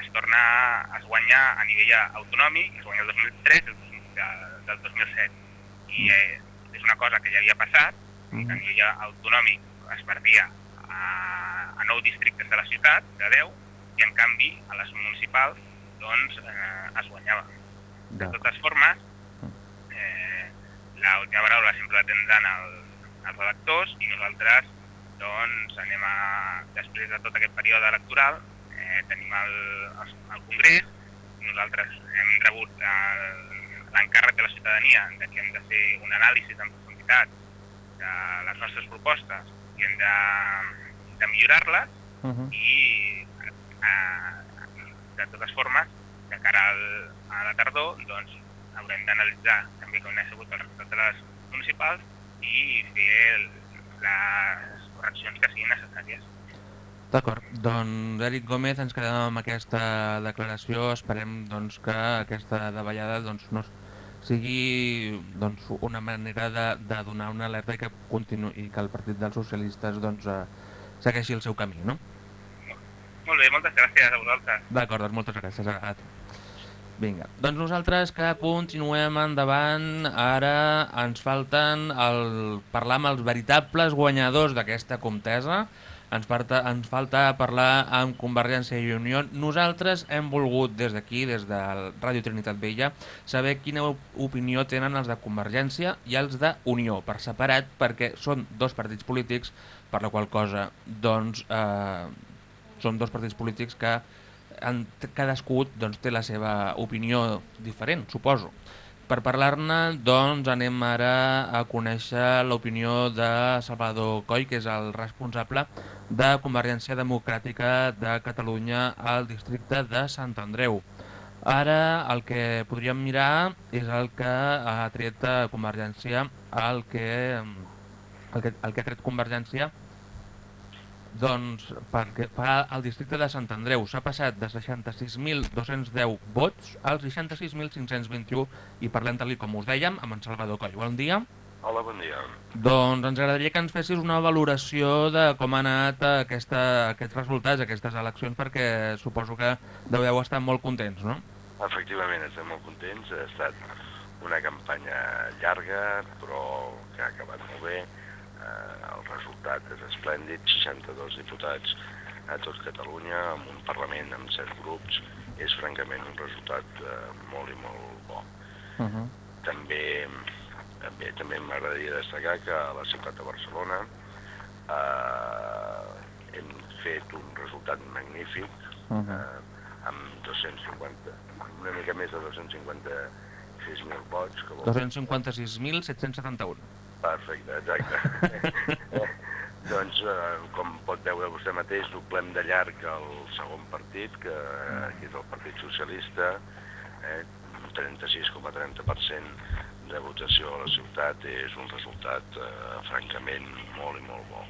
es torna es guanya a nivell autonòmic, es guanya el 2003 el, de- del 2007. I eh, és una cosa que ja havia passat, Uh a -huh. nivell autonòmic es perdia a, a 9 districtes de la ciutat, de 10, i en canvi a les municipals doncs, eh, es guanyava. De totes formes, eh, l'última paraula sempre la tindran el, els electors i nosaltres doncs, anem a, després de tot aquest període electoral, eh, tenim el, el, el Congrés, nosaltres hem rebut el- l'encàrrec de la ciutadania de que hem de fer un anàlisi en profunditat de les nostres propostes i hem de, de millorar-les Uh -huh. i eh, de totes formes, de cara al, a la tardor, doncs haurem d'analitzar també com ha sigut el resultat de les municipals i fer el, les correccions que siguin necessàries. D'acord, doncs Eric Gómez, ens quedem amb aquesta declaració, esperem doncs, que aquesta davallada doncs, no sigui doncs, una manera de, de donar una alerta i que, continu i que el Partit dels Socialistes doncs, eh, segueixi el seu camí, no? Molt bé, moltes gràcies a vosaltres. D'acord, doncs moltes gràcies a. Vinga, doncs nosaltres que continuem endavant, ara ens falten el, parlar amb els veritables guanyadors d'aquesta contesa, ens, falta, ens falta parlar amb Convergència i Unió. Nosaltres hem volgut des d'aquí, des de Ràdio Trinitat Vella, saber quina opinió tenen els de Convergència i els de Unió, per separat, perquè són dos partits polítics, per la qual cosa doncs, eh, són dos partits polítics que en, cadascú doncs, té la seva opinió diferent, suposo. Per parlar-ne, doncs, anem ara a conèixer l'opinió de Salvador Coll, que és el responsable de Convergència Democràtica de Catalunya al districte de Sant Andreu. Ara el que podríem mirar és el que ha tret Convergència, el que, el que, el que ha tret Convergència doncs, perquè fa el districte de Sant Andreu s'ha passat de 66.210 vots als 66.521 i parlem tal com us dèiem amb en Salvador Coll. Bon dia. Hola, bon dia. Doncs ens agradaria que ens fessis una valoració de com ha anat aquesta, aquests resultats, aquestes eleccions, perquè suposo que deveu estar molt contents, no? Efectivament, estem molt contents. Ha estat una campanya llarga, però que ha acabat molt bé el resultat és esplèndid, 62 diputats a tot Catalunya, amb un Parlament amb 7 grups, és francament un resultat eh, molt i molt bo. Uh -huh. També també, també m'agradaria destacar que a la ciutat de Barcelona eh, hem fet un resultat magnífic uh -huh. eh, amb 250, una mica més de 256.000 vots. 256.771. Perfecte, exacte. doncs, eh, com pot veure vostè mateix, doblem de llarg el segon partit, que, que és el Partit Socialista, eh, 36,30% de votació a la ciutat és un resultat eh, francament molt i molt bo.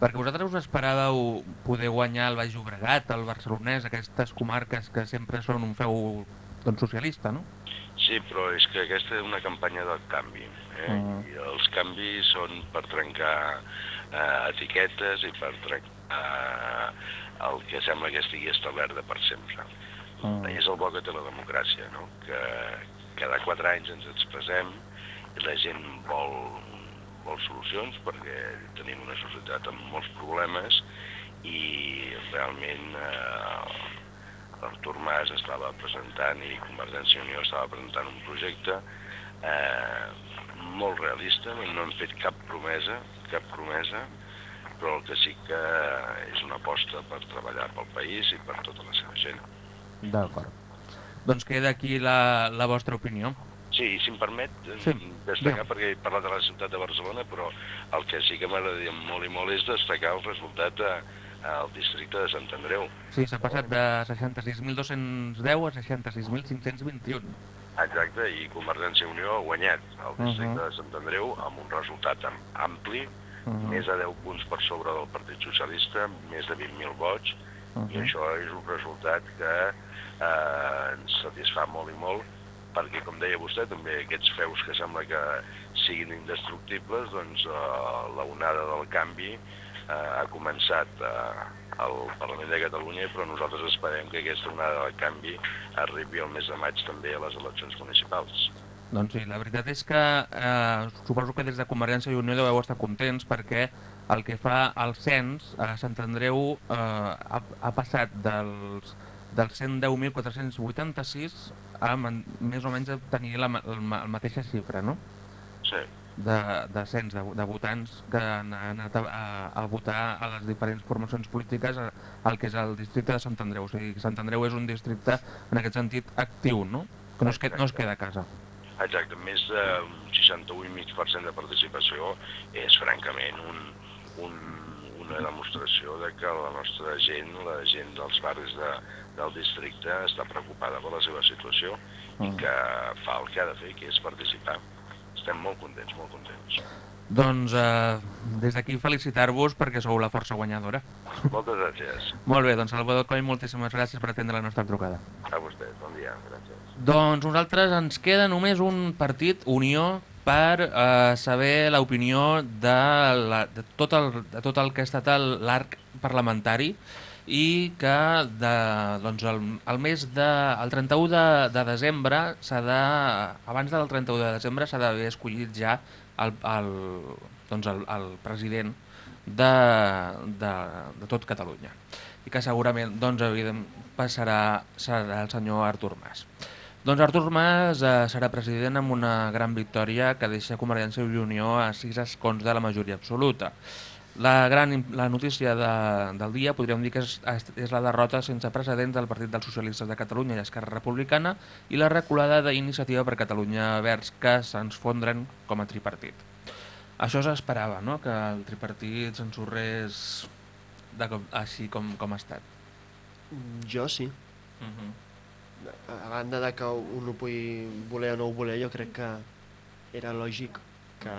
Perquè vosaltres us esperàveu poder guanyar el Baix Llobregat, el Barcelonès, aquestes comarques que sempre són un feu doncs, socialista, no? Sí, però és que aquesta és una campanya del canvi. Eh? -huh. I els canvis són per trencar eh, etiquetes i per trencar eh, el que sembla que estigui establert de per sempre. I és el bo que té la democràcia, no? que cada quatre anys ens expressem i la gent vol, vol solucions perquè tenim una societat amb molts problemes i realment eh, l'Artur Mas estava presentant i Convergència i Unió estava presentant un projecte eh, molt realista, no hem fet cap promesa, cap promesa, però el que sí que és una aposta per treballar pel país i per tota la seva gent. D'acord. Doncs queda aquí la, la vostra opinió. Sí, si em permet sí. destacar, ja. perquè he parlat de la ciutat de Barcelona, però el que sí que m'agradaria molt i molt és destacar el resultat de, al districte de Sant Andreu. Sí, s'ha passat de 66.210 a 66.521. Exacte, i Convergència i Unió ha guanyat el districte uh -huh. de Sant Andreu amb un resultat ampli, uh -huh. més de 10 punts per sobre del Partit Socialista, més de 20.000 vots, uh -huh. i això és un resultat que eh, ens satisfà molt i molt, perquè, com deia vostè, també aquests feus que sembla que siguin indestructibles, doncs eh, la onada del canvi eh, ha començat eh, al Parlament de Catalunya, però nosaltres esperem que aquesta onada del canvi arribi al mes de maig també a les eleccions municipals. Doncs sí, la veritat és que eh, suposo que des de Convergència i Unió deveu estar contents perquè el que fa el cens a Sant Andreu eh, ha, ha passat dels dels 110.486 a més o menys tenir la, la, la mateixa xifra, no? Sí. De, de cens de, de votants que han anat a, a, a votar a les diferents formacions polítiques al que és el districte de Sant Andreu. O sigui, Sant Andreu és un districte, en aquest sentit, actiu, no? Que no es, queda, no es queda a casa. Exacte, més d'un 61,5% de participació és francament un, un, una demostració de que la nostra gent, la gent dels barris de, del districte està preocupada per la seva situació mm. i que fa el que ha de fer, que és participar. Estem molt contents, molt contents. Doncs eh, des d'aquí felicitar-vos perquè sou la força guanyadora. Moltes gràcies. Molt bé, doncs Salvador Coll, moltíssimes gràcies per atendre la nostra trucada. A vostè, bon dia, gràcies. Doncs nosaltres ens queda només un partit, Unió, per eh, saber l'opinió de, la, de, tot el, de tot el que ha estat l'arc parlamentari i que de, doncs el, el mes de, el 31 de, de desembre s'ha de, abans del 31 de desembre s'ha d'haver escollit ja el, el, doncs el, el president de, de, de tot Catalunya i que segurament doncs, evident, passarà serà el senyor Artur Mas. Doncs Artur Mas eh, serà president amb una gran victòria que deixa Convergència i Unió a sis escons de la majoria absoluta. La gran la notícia de, del dia podríem dir que és, és la derrota sense precedents del Partit dels Socialistes de Catalunya i Esquerra Republicana i la reculada d'Iniciativa per Catalunya Verds que se'ns fondren com a tripartit. Això s'esperava, no?, que el tripartit s'ensorrés com, així com, com ha estat. Jo sí. Uh -huh. A banda de que un ho pugui voler o no ho voler, jo crec que era lògic que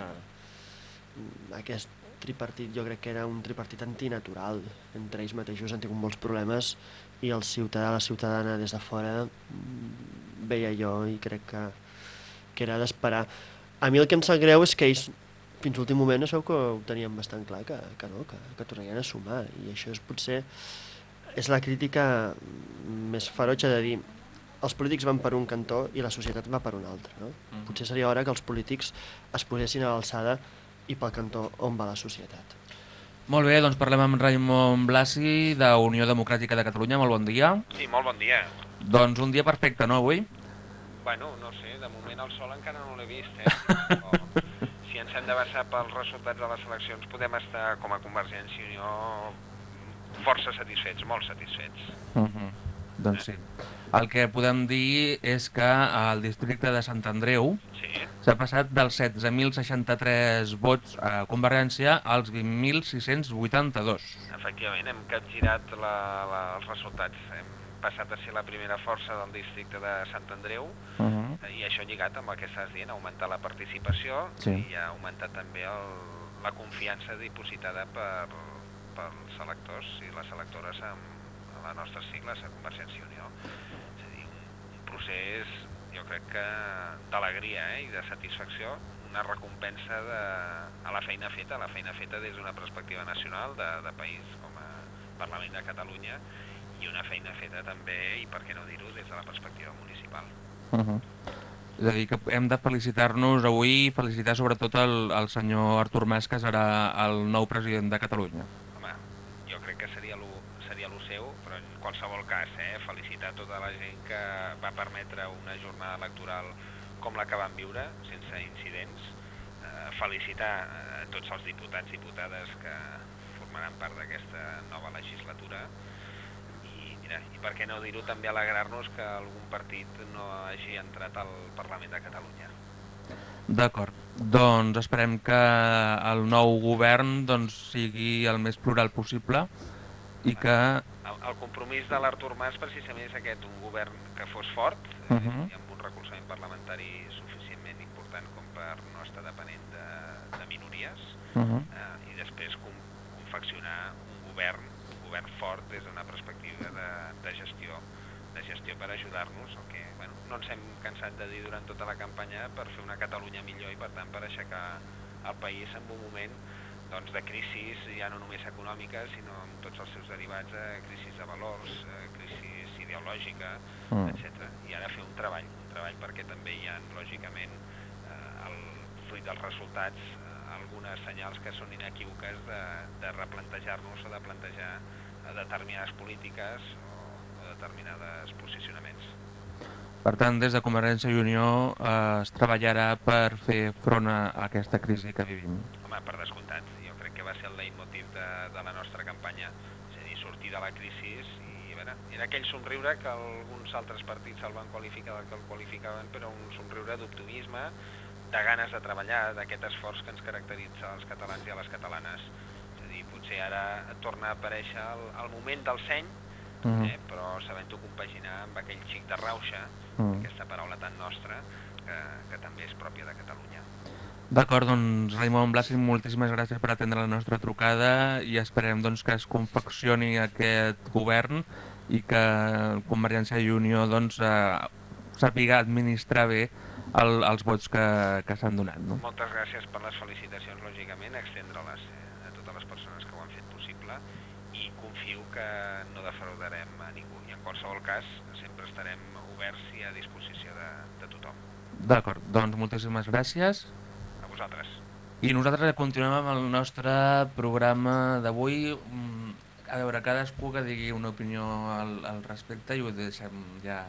aquest tripartit jo crec que era un tripartit antinatural. Entre ells mateixos han tingut molts problemes i el ciutadà, la ciutadana des de fora mm, veia jo i crec que, que era d'esperar. A mi el que em sap greu és que ells fins l'últim moment es veu que ho tenien bastant clar que, que no, que, que tornarien a sumar i això és potser és la crítica més ferotge de dir els polítics van per un cantó i la societat va per un altre. No? Mhm. Potser seria hora que els polítics es posessin a l'alçada i pel cantó on va la societat. Molt bé, doncs parlem amb Raimon Blasi, de Unió Democràtica de Catalunya. Molt bon dia. Sí, molt bon dia. Doncs un dia perfecte, no, avui? Bueno, no sé, de moment el sol encara no l'he vist, eh? Però si ens hem de basar pels resultats de les eleccions, podem estar, com a Convergència i Unió, força satisfets, molt satisfets. Uh -huh. Doncs sí. El que podem dir és que al districte de Sant Andreu s'ha sí. passat dels 16.063 vots a Convergència als 20.682. Efectivament, hem capgirat la, la, els resultats. Hem passat a ser la primera força del districte de Sant Andreu Uh -huh. i això lligat amb el que estàs dient, augmentar la participació Sí. i ha augmentat també el, la confiança dipositada per, pels electors i les electores amb, amb les nostres sigles a Convergència i Unió. És a dir, un, un procés, jo crec que d'alegria eh, i de satisfacció, una recompensa de, a la feina feta, la feina feta des d'una perspectiva nacional de, de país com a Parlament de Catalunya i una feina feta també, i per què no dir-ho, des de la perspectiva municipal. Uh -huh. És a dir, que hem de felicitar-nos avui i felicitar sobretot el, el senyor Artur Mas, que serà el nou president de Catalunya. Home, jo crec que seria lo, seria lo seu, però en qualsevol cas, eh, felicitar tota la gent que va permetre una jornada electoral com la que vam viure, sense incidents, eh, felicitar eh, tots els diputats i diputades que formaran part d'aquesta nova legislatura i, mira, i per què no dir-ho també alegrar-nos que algun partit no hagi entrat al Parlament de Catalunya. D'acord. Doncs esperem que el nou govern doncs, sigui el més plural possible i que... El, compromís de l'Artur Mas precisament és aquest, un govern que fos fort Uh eh, -huh. i amb un recolzament parlamentari suficientment important com per no estar depenent de, de minories Uh -huh. eh, i després com, confeccionar un govern, un govern fort des d'una perspectiva de, de gestió de gestió per ajudar-nos, el que bueno, no ens hem cansat de dir durant tota la campanya per fer una Catalunya millor i per tant per aixecar el país en un moment doncs, de crisis ja no només econòmiques sinó amb tots els seus derivats, eh, crisis de valors, eh, crisis ideològica, Mm. etc. I ara fer un treball, un treball perquè també hi ha, lògicament, eh, el fruit dels resultats, eh, algunes senyals que són inequívoques de, de replantejar-nos o de plantejar eh, determinades polítiques o, o determinades posicionaments. Per tant, des de Convergència i Unió eh, es treballarà per fer front a aquesta crisi que vivim. Home, per descomptat, jo crec que va ser leitmotiv de, de la nostra campanya, és a dir, sortir de la crisi i veure, era aquell somriure que alguns altres partits el van qualificar que el qualificaven, però un somriure d'optimisme, de ganes de treballar, d'aquest esforç que ens caracteritza als catalans i a les catalanes. És a dir, potser ara torna a aparèixer el, el moment del seny, Mhm. eh, però sabent-ho compaginar amb aquell xic de rauxa, Mhm. aquesta paraula tan nostra, que, que també és pròpia de Catalunya. D'acord, doncs Raimon Blasi, moltíssimes gràcies per atendre la nostra trucada i esperem doncs, que es confeccioni aquest govern i que Convergència i Unió doncs, eh, sàpiga administrar bé el, els vots que, que s'han donat. No? Moltes gràcies per les felicitacions, lògicament, extendre-les eh, a totes les persones que ho han fet possible i confio que no defraudarem a ningú. I en qualsevol cas sempre estarem oberts i a disposició de, de tothom. D'acord, doncs moltíssimes gràcies. Vosaltres. I nosaltres continuem amb el nostre programa d'avui. Mm, A veure, cadascú que digui una opinió al, al respecte i ho deixem ja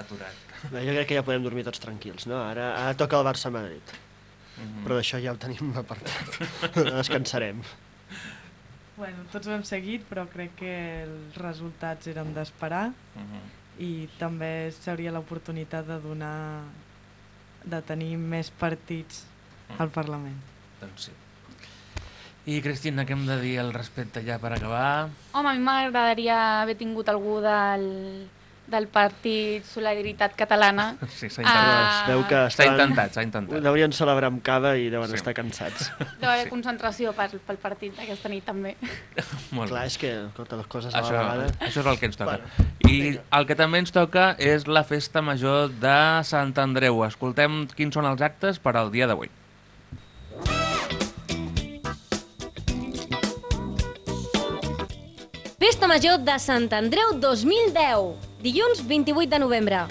aturat. Bé, jo crec que ja podem dormir tots tranquils, no? Ara, ara toca el Barça-Madrid. Mhm. Però d'això ja ho tenim apartat. Descansarem. Bueno, tots ho hem seguit, però crec que els resultats eren d'esperar Mhm. i també seria l'oportunitat de donar de tenir més partits al Parlament. Doncs sí. I Cristina, què hem de dir al respecte ja per acabar? Home, a mi m'agradaria haver tingut algú del, del partit Solidaritat Catalana. Sí, s'ha Ah. intentat. Es veu que S'ha estan... intentat, s'ha intentat. Deurien celebrar amb cava i deuen Sí. estar cansats. Deu haver concentració pel, pel partit d'aquesta nit també. Molt Clar, bé. és que totes les coses a Això, la vegada... això és el que ens toca. Bueno, I el que també ens toca és la festa major de Sant Andreu. Escoltem quins són els actes per al dia d'avui. Festa Major de Sant Andreu 2010, dilluns 28 de novembre.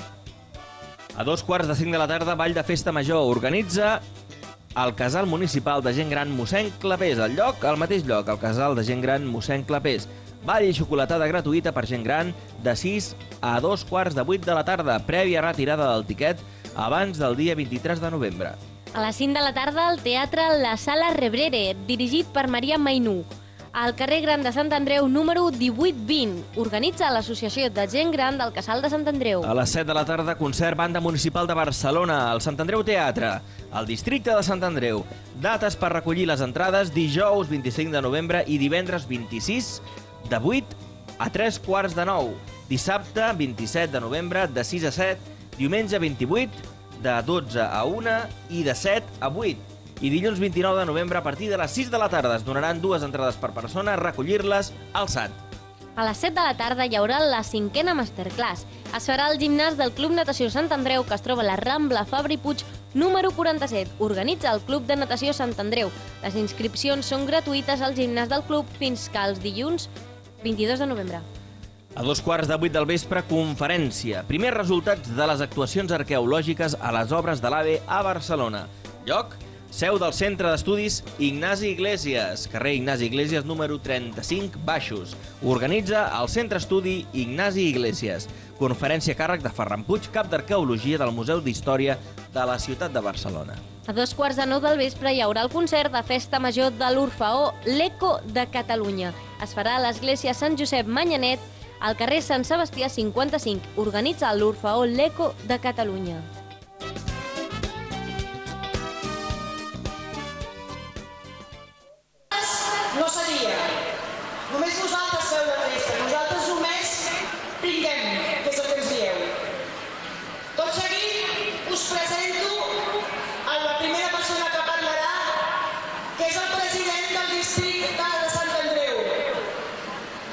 A dos quarts de cinc de la tarda, Ball de Festa Major organitza el Casal Municipal de Gent Gran mossèn Clapés. El lloc, al mateix lloc, el Casal de Gent Gran mossèn Clapés. Ball i xocolatada gratuïta per gent gran de 6 a dos quarts de 8 de la tarda, prèvia retirada del tiquet abans del dia 23 de novembre. A les 5 de la tarda, al Teatre La Sala Rebrere, dirigit per Maria Mainú. Al carrer Gran de Sant Andreu, número 1820. Organitza l'Associació de Gent Gran del Casal de Sant Andreu. A les 7 de la tarda, concert Banda Municipal de Barcelona, al Sant Andreu Teatre, al districte de Sant Andreu. Dates per recollir les entrades dijous 25 de novembre i divendres 26 de 8 a 3 quarts de 9. Dissabte 27 de novembre de 6 a 7, diumenge 28 de 12 a 1 i de 7 a 8. I dilluns 29 de novembre a partir de les 6 de la tarda es donaran dues entrades per persona a recollir-les al SAT. A les 7 de la tarda hi haurà la cinquena masterclass. Es farà al gimnàs del Club Natació Sant Andreu, que es troba a la Rambla Fabri Puig, número 47. Organitza el Club de Natació Sant Andreu. Les inscripcions són gratuïtes al gimnàs del club fins que els dilluns 22 de novembre. A dos quarts de vuit del vespre, conferència. Primers resultats de les actuacions arqueològiques a les obres de l'AVE a Barcelona. Lloc? Seu del Centre d'Estudis Ignasi Iglesias, carrer Ignasi Iglesias número 35, Baixos. Organitza el Centre Estudi Ignasi Iglesias. Conferència càrrec de Ferran Puig, cap d'Arqueologia del Museu d'Història de la ciutat de Barcelona. A dos quarts de nou del vespre hi haurà el concert de festa major de l'Orfeó L'Eco de Catalunya. Es farà a l'església Sant Josep Manyanet, al carrer Sant Sebastià 55. Organitza l'Orfeó L'Eco de Catalunya. No seria. Només vosaltres feu la festa, nosaltres només pringuem, que és el que ens dieu. Tot seguit us presento a la primera persona que parlarà, que és el president del districte de Sant Andreu,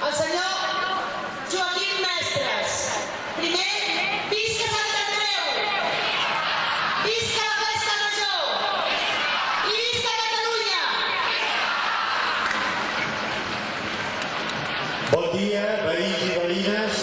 el senyor Joaquim Mestres. Primer, visca Sant Andreu! Visca la festa major! I visca Catalunya! Bon dia, veïns i veïnes.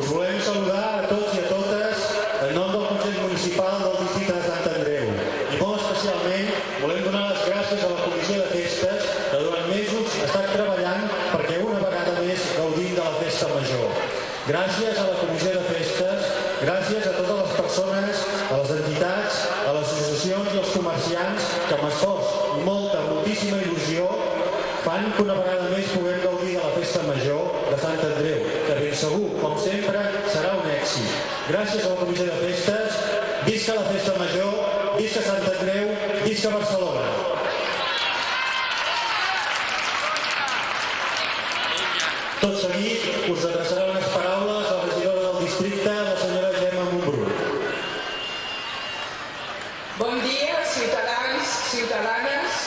Us volem saludar a tots i a totes en nom del Consell Municipal del Districte de Sant Andreu. I molt especialment volem donar les gràcies a la Comissió de Festes que durant mesos ha estat treballant perquè una vegada més gaudim de la festa major. Gràcies a la Comissió de Festes, gràcies a totes les persones, a les entitats, a les associacions i als comerciants que amb esforç i molta, moltíssima il·lusió fan que una vegada més puguem gaudir de la festa major de Sant Andreu, que ben segur, com sempre, serà un èxit. Gràcies a la Comissió de Festes, visca la festa major, visca Sant Andreu, visca Barcelona. Tot seguit us adreçarà unes paraules a la regidora del districte, la senyora Gemma Montbrú. Bon dia, ciutadans, ciutadanes.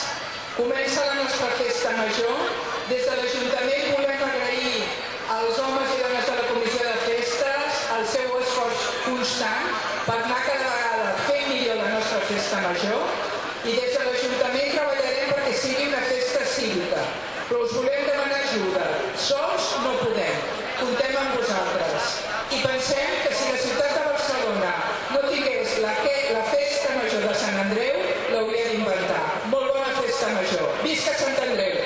Comença la nostra festa major. Des de l'Ajuntament volem agrair als homes i dones de la Comissió de Festes el seu esforç constant per anar cada vegada fent millor la nostra festa major i des de l'Ajuntament treballarem perquè sigui una festa cívica. Però us volem demanar ajuda. Sols no podem. Comptem amb vosaltres. I pensem que si la ciutat de Barcelona no tingués la, que, la festa major de Sant Andreu, l'hauria d'inventar. Molt bona festa major. Visca Sant Andreu!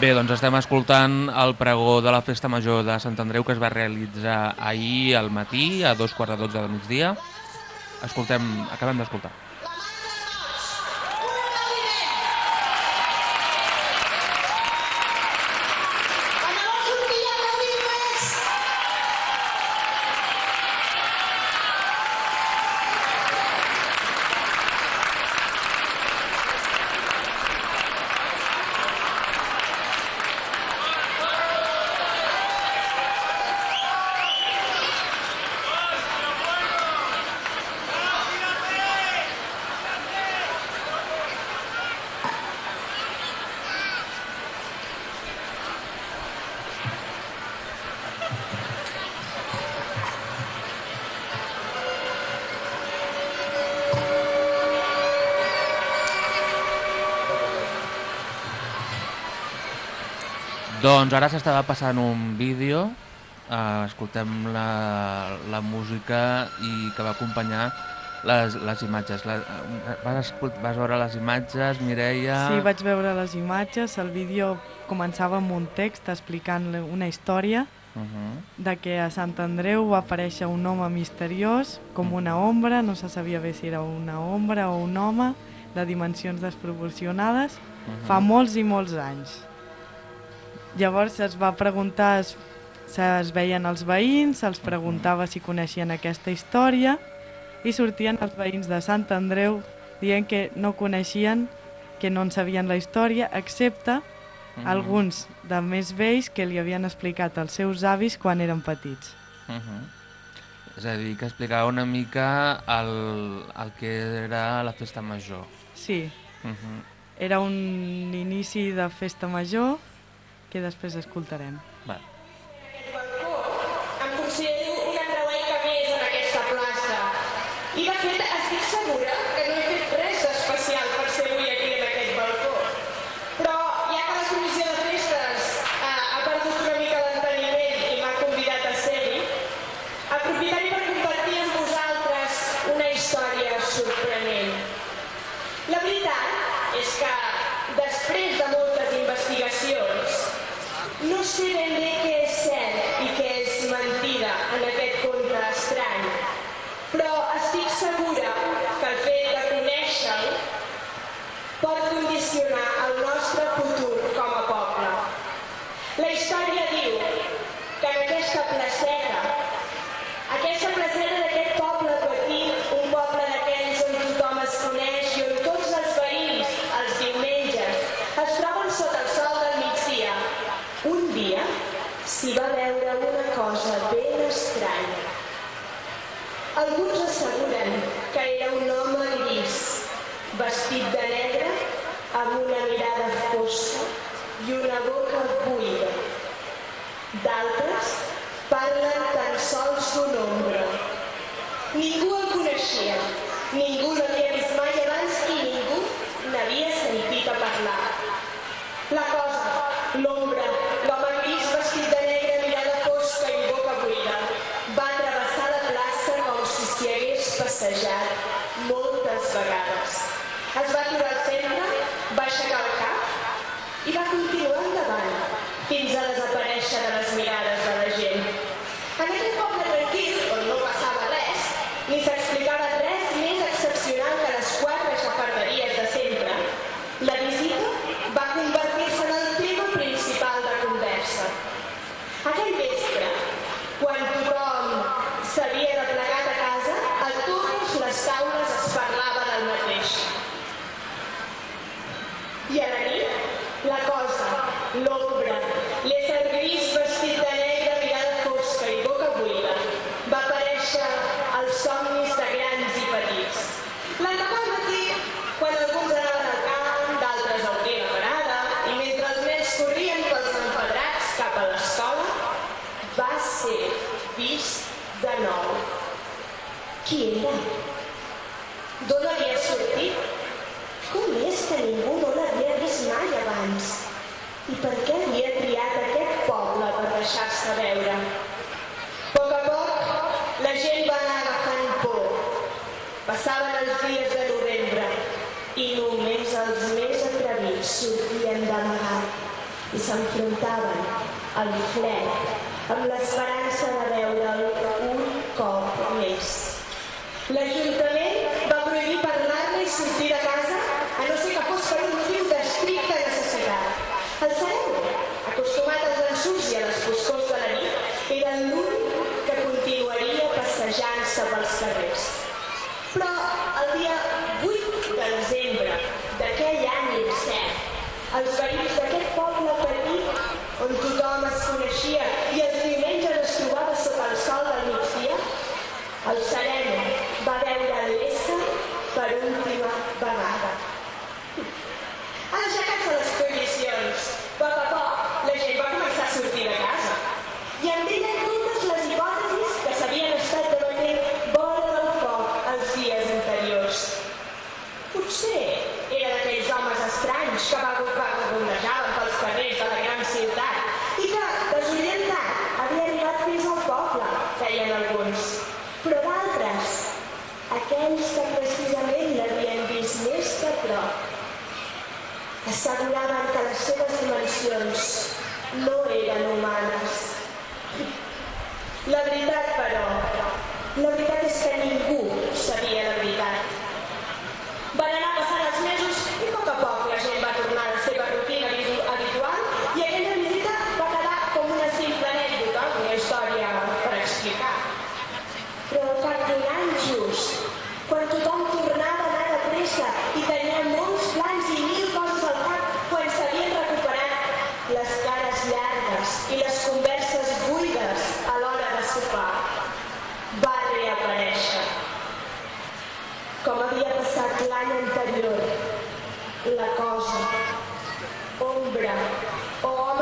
Bé, doncs estem escoltant el pregó de la Festa Major de Sant Andreu que es va realitzar ahir al matí, a dos quarts de dotze del migdia. Escoltem, acabem d'escoltar. Doncs ara s'estava passant un vídeo, eh, escoltem la, la música i que va acompanyar les, les imatges. La, vas, escolt, vas veure les imatges, Mireia... Sí, vaig veure les imatges. El vídeo començava amb un text explicant una història Uh -huh. de que a Sant Andreu va aparèixer un home misteriós, com una ombra, no se sabia bé si era una ombra o un home, de dimensions desproporcionades, Mhm. fa molts i molts anys. Llavors es va preguntar, es, es veien els veïns, se'ls preguntava si coneixien aquesta història i sortien els veïns de Sant Andreu dient que no coneixien, que no en sabien la història, excepte Mhm. alguns de més vells que li havien explicat als seus avis quan eren petits. Uh -huh. És a dir, que explicava una mica el, el que era la festa major. Sí, Uh -huh. era un inici de festa major que després escoltarem. Va. Em considero una creuaica més en aquesta plaça. I de fet estic segura que no he fet res especial per ser avui aquí en aquest balcó. Però ja que la comissió de festes eh, ha perdut una mica l'enteniment i m'ha convidat a ser-hi, aprofitaré per compartir amb vosaltres una història sorprenent. La veritat és que després de moltes investigacions no sé ben bé què és cert i què és mentida en aquest conte estrany, però estic segura que el fet de conèixer-lo pot condicionar el nostre futur com a poble. La història diu que en aquesta placeta, aquesta placeta d'aquest poble petit, un poble d'aquells on tothom es coneix i on tots els veïns, els diumenges, es troben sota el sol del migdia, un dia s'hi va veure una cosa ben estranya. Alguns asseguren que era un home gris, vestit de negre, amb una mirada fosca i una boca buida. D'altres parlen tan sols d'un ombra. Ningú el coneixia, ningú l'havia vist mai abans i ningú n'havia sentit a parlar. La cosa, l'ombra, l'home gris vestit de negre, mirada fosca i boca buida, va travessar la plaça com si s'hi hagués passejat moltes vegades. Es va aturar al centre, va aixecar el cap i va continuar endavant fins a desaparèixer ple, amb l'esperança de veure'l un cop més. L'Ajuntament va prohibir parlar-ne i sortir de casa a no ser que fos per un motiu d'estricta necessitat. El sereu, acostumat als ensurs i a les foscors de la nit, era l'únic que continuaria passejant-se pels carrers. Però el dia 8 de desembre d'aquell any incert, els veïns d'aquest poble petit on tothom es coneixia i els diumenges es trobava sota el sol del migdia, el sereno va veure l'ésser per última vegada. la cosa, obra, obra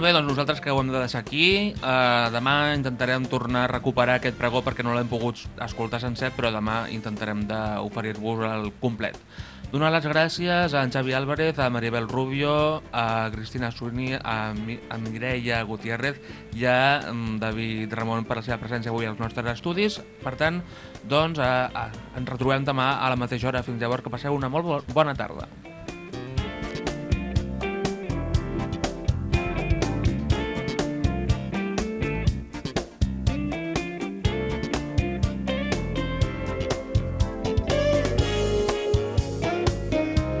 Molt bé, doncs nosaltres que ho hem de deixar aquí. Uh, demà intentarem tornar a recuperar aquest pregó perquè no l'hem pogut escoltar sencer, però demà intentarem d'oferir-vos el complet. Donar les gràcies a en Xavi Álvarez, a Maribel Rubio, a Cristina Suini, a, Mi a Mireia Gutiérrez i a mm, David Ramon per la seva presència avui als nostres estudis. Per tant, doncs, a, a, ens retrobem demà a la mateixa hora. Fins llavors, que passeu una molt bo bona tarda.